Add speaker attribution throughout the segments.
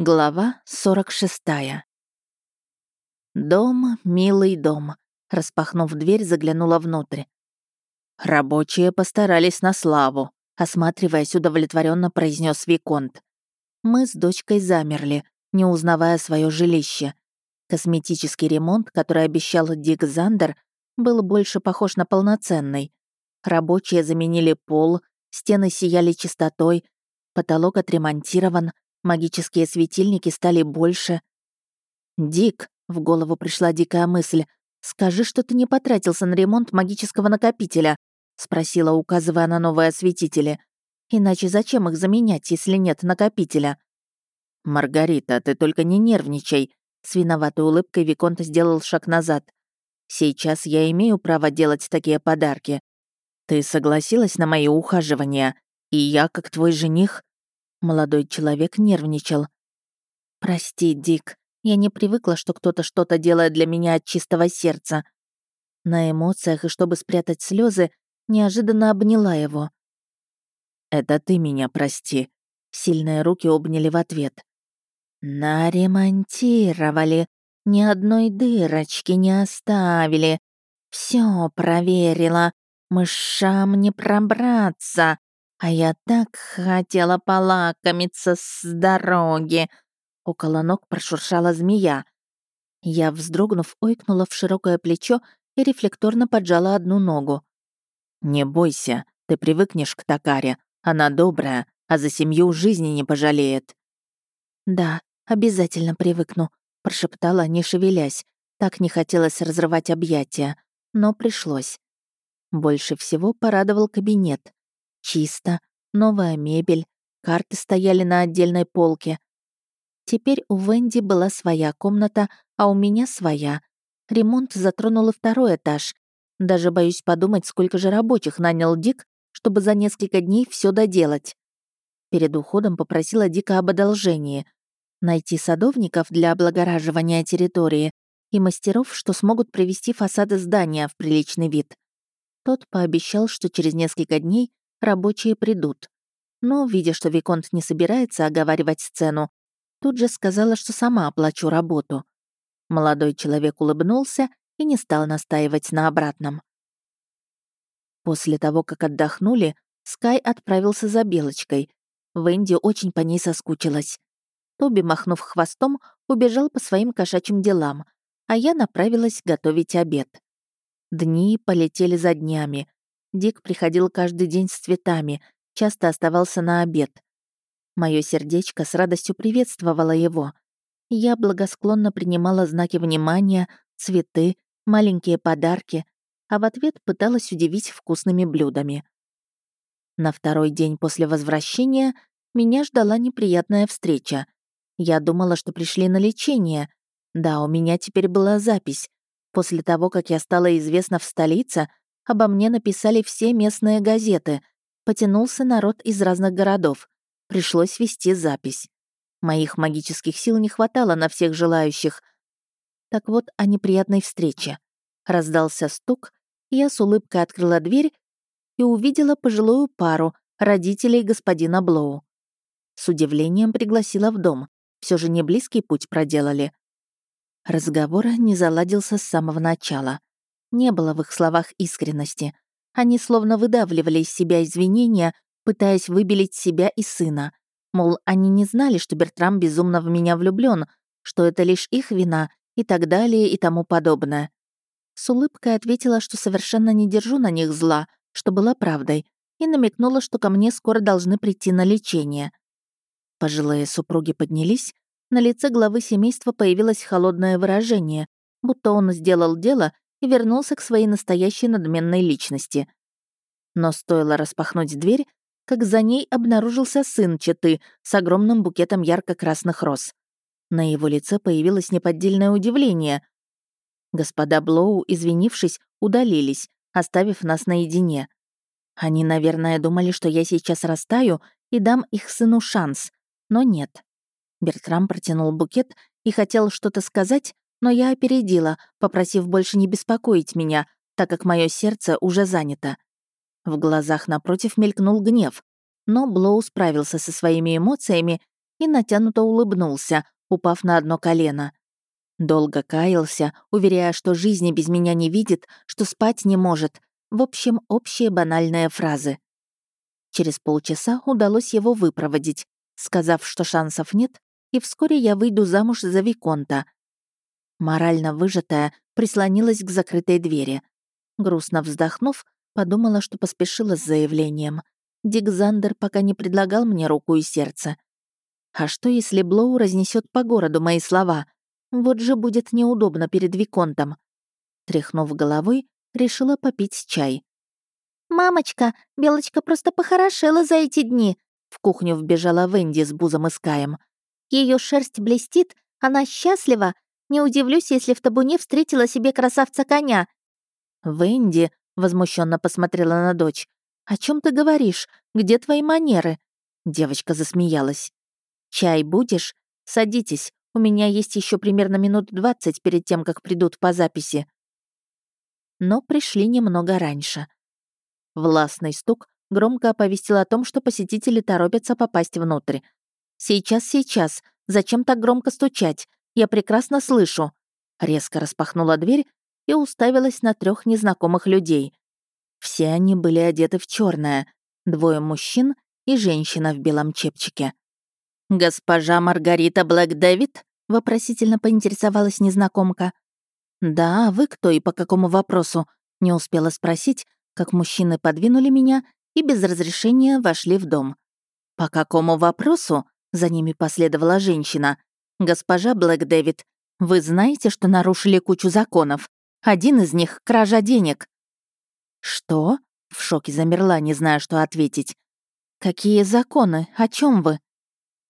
Speaker 1: Глава 46. Дом, милый дом. Распахнув дверь, заглянула внутрь. Рабочие постарались на славу, осматриваясь, удовлетворенно произнес Виконт. Мы с дочкой замерли, не узнавая свое жилище. Косметический ремонт, который обещал Дик Зандер, был больше похож на полноценный. Рабочие заменили пол, стены сияли чистотой, потолок отремонтирован, Магические светильники стали больше. «Дик», — в голову пришла дикая мысль, «скажи, что ты не потратился на ремонт магического накопителя», — спросила, указывая на новые осветители. «Иначе зачем их заменять, если нет накопителя?» «Маргарита, ты только не нервничай», — с виноватой улыбкой Виконт сделал шаг назад. «Сейчас я имею право делать такие подарки. Ты согласилась на мои ухаживания, и я, как твой жених, Молодой человек нервничал. «Прости, Дик, я не привыкла, что кто-то что-то делает для меня от чистого сердца». На эмоциях и чтобы спрятать слезы, неожиданно обняла его. «Это ты меня прости», — сильные руки обняли в ответ. «Наремонтировали, ни одной дырочки не оставили. Все проверила, мышам не пробраться», а я так хотела полакомиться с дороги. Около ног прошуршала змея. Я, вздрогнув, ойкнула в широкое плечо и рефлекторно поджала одну ногу. «Не бойся, ты привыкнешь к Такаре. Она добрая, а за семью жизни не пожалеет». «Да, обязательно привыкну», — прошептала, не шевелясь. Так не хотелось разрывать объятия, но пришлось. Больше всего порадовал кабинет. Чисто, новая мебель, карты стояли на отдельной полке. Теперь у Венди была своя комната, а у меня своя. Ремонт затронул и второй этаж. Даже боюсь подумать, сколько же рабочих нанял Дик, чтобы за несколько дней все доделать. Перед уходом попросила Дика об одолжении. Найти садовников для облагораживания территории и мастеров, что смогут привести фасады здания в приличный вид. Тот пообещал, что через несколько дней рабочие придут. Но, видя, что Виконт не собирается оговаривать сцену, тут же сказала, что сама оплачу работу. Молодой человек улыбнулся и не стал настаивать на обратном. После того, как отдохнули, Скай отправился за Белочкой. Венди очень по ней соскучилась. Тоби, махнув хвостом, убежал по своим кошачьим делам, а я направилась готовить обед. Дни полетели за днями. Дик приходил каждый день с цветами, часто оставался на обед. Мое сердечко с радостью приветствовало его. Я благосклонно принимала знаки внимания, цветы, маленькие подарки, а в ответ пыталась удивить вкусными блюдами. На второй день после возвращения меня ждала неприятная встреча. Я думала, что пришли на лечение. Да, у меня теперь была запись. После того, как я стала известна в столице, Обо мне написали все местные газеты. Потянулся народ из разных городов. Пришлось вести запись. Моих магических сил не хватало на всех желающих. Так вот о неприятной встрече. Раздался стук, я с улыбкой открыла дверь и увидела пожилую пару, родителей господина Блоу. С удивлением пригласила в дом. Все же не близкий путь проделали. Разговор не заладился с самого начала. Не было в их словах искренности. Они словно выдавливали из себя извинения, пытаясь выбелить себя и сына. Мол, они не знали, что Бертрам безумно в меня влюблен, что это лишь их вина и так далее и тому подобное. С улыбкой ответила, что совершенно не держу на них зла, что была правдой, и намекнула, что ко мне скоро должны прийти на лечение. Пожилые супруги поднялись, на лице главы семейства появилось холодное выражение, будто он сделал дело и вернулся к своей настоящей надменной личности. Но стоило распахнуть дверь, как за ней обнаружился сын Читы с огромным букетом ярко-красных роз. На его лице появилось неподдельное удивление. Господа Блоу, извинившись, удалились, оставив нас наедине. Они, наверное, думали, что я сейчас растаю и дам их сыну шанс, но нет. Бертрам протянул букет и хотел что-то сказать, но я опередила, попросив больше не беспокоить меня, так как мое сердце уже занято. В глазах напротив мелькнул гнев, но Блоу справился со своими эмоциями и натянуто улыбнулся, упав на одно колено. Долго каялся, уверяя, что жизни без меня не видит, что спать не может. В общем, общие банальные фразы. Через полчаса удалось его выпроводить, сказав, что шансов нет, и вскоре я выйду замуж за Виконта. Морально выжатая, прислонилась к закрытой двери. Грустно вздохнув, подумала, что поспешила с заявлением. Дик Зандер пока не предлагал мне руку и сердце. А что, если Блоу разнесет по городу мои слова? Вот же будет неудобно перед Виконтом. Тряхнув головой, решила попить чай. «Мамочка, Белочка просто похорошела за эти дни!» В кухню вбежала Венди с Бузом и Скаем. Ее шерсть блестит, она счастлива. Не удивлюсь, если в табуне встретила себе красавца-коня». «Венди», — возмущенно посмотрела на дочь, «о чем ты говоришь? Где твои манеры?» Девочка засмеялась. «Чай будешь? Садитесь, у меня есть еще примерно минут двадцать перед тем, как придут по записи». Но пришли немного раньше. Властный стук громко оповестил о том, что посетители торопятся попасть внутрь. «Сейчас, сейчас. Зачем так громко стучать? Я прекрасно слышу». Резко распахнула дверь и уставилась на трех незнакомых людей. Все они были одеты в черное. Двое мужчин и женщина в белом чепчике. «Госпожа Маргарита Блэк Дэвид?» — вопросительно поинтересовалась незнакомка. «Да, вы кто и по какому вопросу?» — не успела спросить, как мужчины подвинули меня и без разрешения вошли в дом. «По какому вопросу?» За ними последовала женщина. «Госпожа Блэк Дэвид, вы знаете, что нарушили кучу законов? Один из них — кража денег». «Что?» — в шоке замерла, не зная, что ответить. «Какие законы? О чем вы?»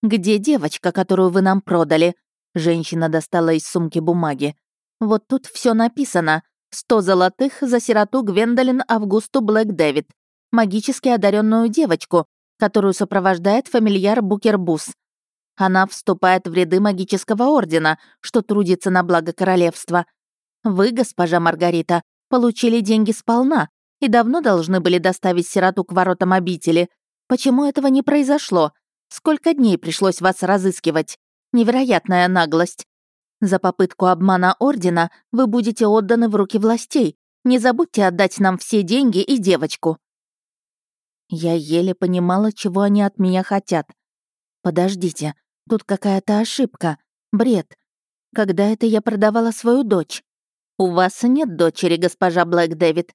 Speaker 1: «Где девочка, которую вы нам продали?» Женщина достала из сумки бумаги. «Вот тут все написано. Сто золотых за сироту Гвендолин Августу Блэк Дэвид, магически одаренную девочку, которую сопровождает фамильяр Букербус. Она вступает в ряды магического ордена, что трудится на благо королевства. Вы, госпожа Маргарита, получили деньги сполна и давно должны были доставить сироту к воротам обители. Почему этого не произошло? Сколько дней пришлось вас разыскивать? Невероятная наглость. За попытку обмана ордена вы будете отданы в руки властей. Не забудьте отдать нам все деньги и девочку. Я еле понимала, чего они от меня хотят. Подождите, тут какая-то ошибка. Бред. Когда это я продавала свою дочь? У вас нет дочери, госпожа Блэк Дэвид.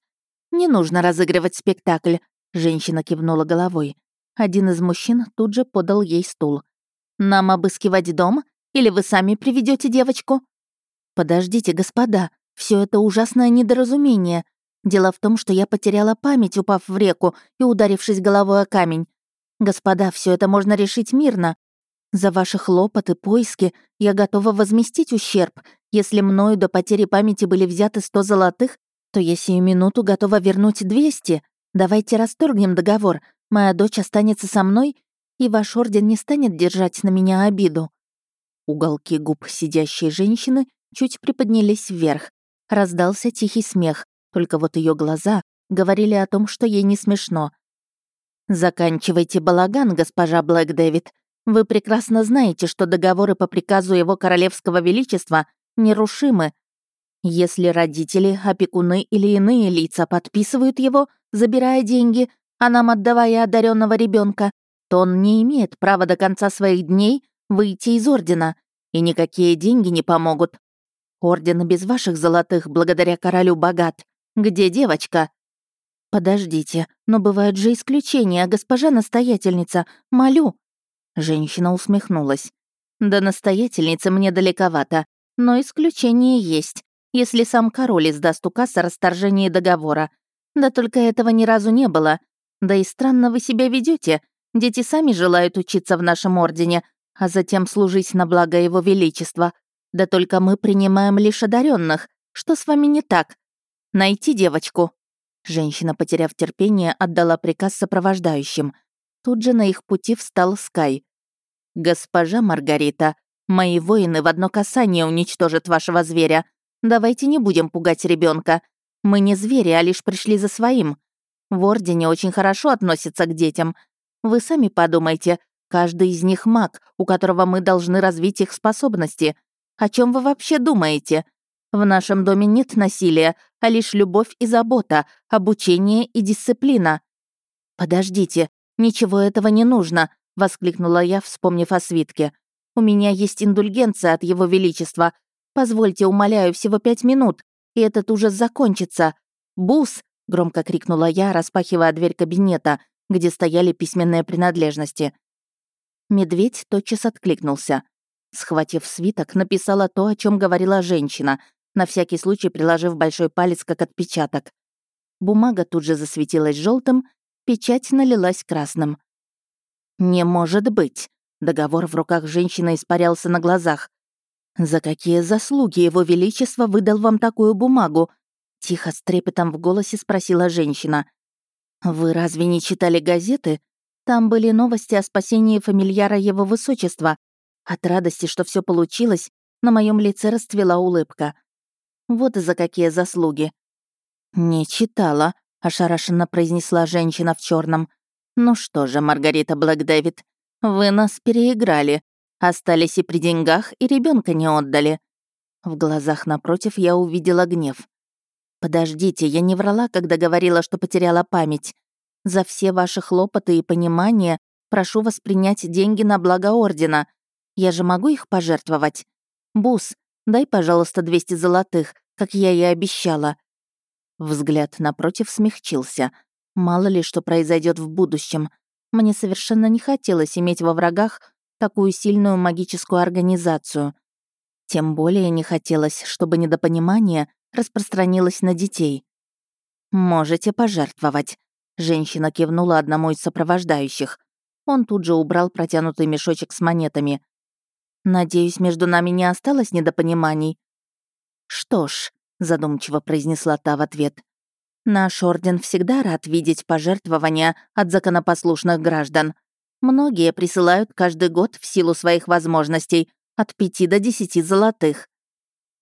Speaker 1: Не нужно разыгрывать спектакль. Женщина кивнула головой. Один из мужчин тут же подал ей стул. «Нам обыскивать дом? Или вы сами приведете девочку?» «Подождите, господа, все это ужасное недоразумение. Дело в том, что я потеряла память, упав в реку и ударившись головой о камень. Господа, все это можно решить мирно. За ваши хлопоты, поиски я готова возместить ущерб. Если мною до потери памяти были взяты сто золотых, то я сию минуту готова вернуть двести. Давайте расторгнем договор. Моя дочь останется со мной, и ваш орден не станет держать на меня обиду». Уголки губ сидящей женщины чуть приподнялись вверх. Раздался тихий смех, только вот ее глаза говорили о том, что ей не смешно. «Заканчивайте балаган, госпожа Блэк Дэвид. Вы прекрасно знаете, что договоры по приказу его королевского величества нерушимы. Если родители, опекуны или иные лица подписывают его, забирая деньги, а нам отдавая одаренного ребенка, то он не имеет права до конца своих дней выйти из ордена, и никакие деньги не помогут. Орден без ваших золотых благодаря королю богат. Где девочка?» «Подождите, но бывают же исключения, госпожа настоятельница. Молю». Женщина усмехнулась. «До настоятельницы мне далековато, но исключение есть, если сам король издаст указ о расторжении договора. Да только этого ни разу не было. Да и странно вы себя ведете. Дети сами желают учиться в нашем ордене, а затем служить на благо его величества. Да только мы принимаем лишь одаренных. Что с вами не так? Найти девочку». Женщина, потеряв терпение, отдала приказ сопровождающим. Тут же на их пути встал Скай. «Госпожа Маргарита, мои воины в одно касание уничтожат вашего зверя. Давайте не будем пугать ребенка. Мы не звери, а лишь пришли за своим. В Ордене очень хорошо относятся к детям. Вы сами подумайте, каждый из них маг, у которого мы должны развить их способности. О чем вы вообще думаете? В нашем доме нет насилия, а лишь любовь и забота, обучение и дисциплина. Подождите, ничего этого не нужно, воскликнула я, вспомнив о свитке. У меня есть индульгенция от Его Величества. Позвольте, умоляю, всего пять минут, и этот ужас закончится. Бус! громко крикнула я, распахивая дверь кабинета, где стояли письменные принадлежности. Медведь тотчас откликнулся. Схватив свиток, написала то, о чем говорила женщина, на всякий случай приложив большой палец как отпечаток. Бумага тут же засветилась желтым, печать налилась красным. «Не может быть!» Договор в руках женщины испарялся на глазах. «За какие заслуги его величество выдал вам такую бумагу?» Тихо, с трепетом в голосе спросила женщина. «Вы разве не читали газеты? Там были новости о спасении фамильяра его высочества. От радости, что все получилось, на моем лице расцвела улыбка. Вот и за какие заслуги. «Не читала», — ошарашенно произнесла женщина в черном. «Ну что же, Маргарита Блэкдэвид, вы нас переиграли. Остались и при деньгах, и ребенка не отдали». В глазах напротив я увидела гнев. «Подождите, я не врала, когда говорила, что потеряла память. За все ваши хлопоты и понимание прошу вас принять деньги на благо Ордена. Я же могу их пожертвовать? Бус, дай, пожалуйста, 200 золотых, как я и обещала». Взгляд напротив смягчился. Мало ли что произойдет в будущем. Мне совершенно не хотелось иметь во врагах такую сильную магическую организацию. Тем более не хотелось, чтобы недопонимание распространилось на детей. «Можете пожертвовать», — женщина кивнула одному из сопровождающих. Он тут же убрал протянутый мешочек с монетами. «Надеюсь, между нами не осталось недопониманий?» «Что ж», — задумчиво произнесла та в ответ, «наш орден всегда рад видеть пожертвования от законопослушных граждан. Многие присылают каждый год в силу своих возможностей от пяти до десяти золотых.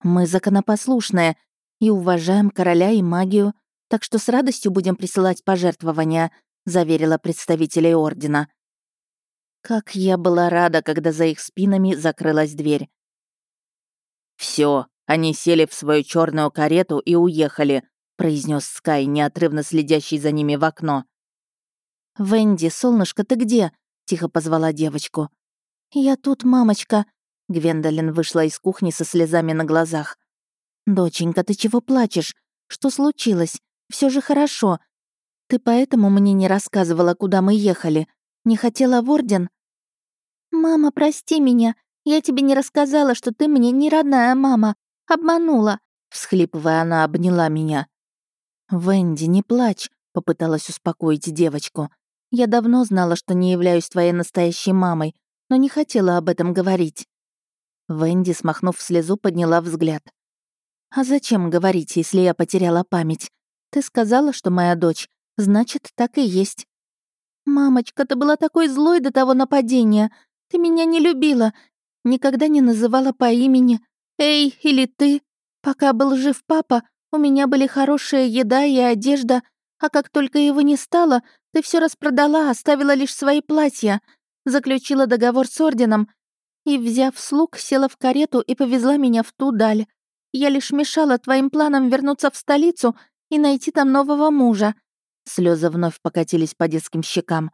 Speaker 1: Мы законопослушные и уважаем короля и магию, так что с радостью будем присылать пожертвования», — заверила представителей ордена. Как я была рада, когда за их спинами закрылась дверь. Все, они сели в свою черную карету и уехали», — произнес Скай, неотрывно следящий за ними в окно. «Венди, солнышко, ты где?» — тихо позвала девочку. «Я тут, мамочка». Гвендолин вышла из кухни со слезами на глазах. «Доченька, ты чего плачешь? Что случилось? Все же хорошо. Ты поэтому мне не рассказывала, куда мы ехали? Не хотела в Орден?» «Мама, прости меня. Я тебе не рассказала, что ты мне не родная мама. Обманула!» Всхлипывая, она обняла меня. «Венди, не плачь», — попыталась успокоить девочку. «Я давно знала, что не являюсь твоей настоящей мамой, но не хотела об этом говорить». Венди, смахнув слезу, подняла взгляд. «А зачем говорить, если я потеряла память? Ты сказала, что моя дочь, значит, так и есть». «Мамочка, ты была такой злой до того нападения. Ты меня не любила, никогда не называла по имени. Эй, или ты. Пока был жив папа, у меня были хорошая еда и одежда, а как только его не стало, ты все распродала, оставила лишь свои платья, заключила договор с орденом и, взяв слуг, села в карету и повезла меня в ту даль. Я лишь мешала твоим планам вернуться в столицу и найти там нового мужа». Слезы вновь покатились по детским щекам.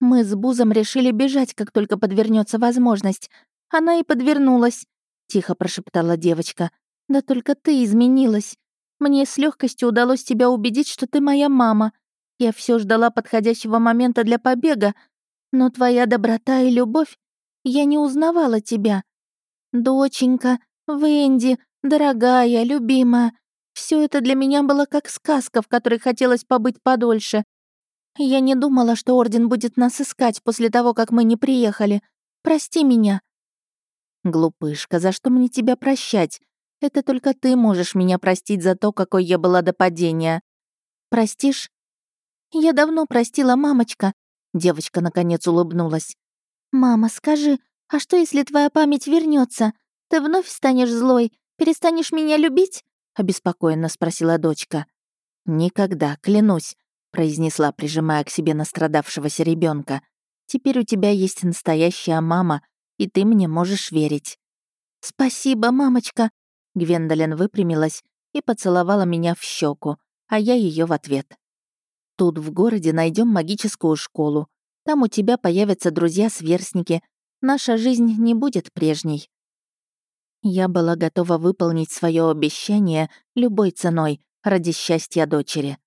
Speaker 1: «Мы с Бузом решили бежать, как только подвернется возможность. Она и подвернулась», — тихо прошептала девочка. «Да только ты изменилась. Мне с легкостью удалось тебя убедить, что ты моя мама. Я все ждала подходящего момента для побега, но твоя доброта и любовь... Я не узнавала тебя. Доченька, Венди, Дорогая, любимая, все это для меня было как сказка, в которой хотелось побыть подольше. Я не думала, что Орден будет нас искать после того, как мы не приехали. Прости меня». «Глупышка, за что мне тебя прощать? Это только ты можешь меня простить за то, какой я была до падения. Простишь?» «Я давно простила, мамочка», — девочка наконец улыбнулась. «Мама, скажи, а что, если твоя память вернется? Ты вновь станешь злой перестанешь меня любить?» — обеспокоенно спросила дочка. «Никогда, клянусь», — произнесла, прижимая к себе настрадавшегося ребенка. Теперь у тебя есть настоящая мама, и ты мне можешь верить». «Спасибо, мамочка!» Гвендолин выпрямилась и поцеловала меня в щеку, а я ее в ответ. «Тут в городе найдем магическую школу. Там у тебя появятся друзья-сверстники. Наша жизнь не будет прежней». Я была готова выполнить свое обещание любой ценой ради счастья дочери.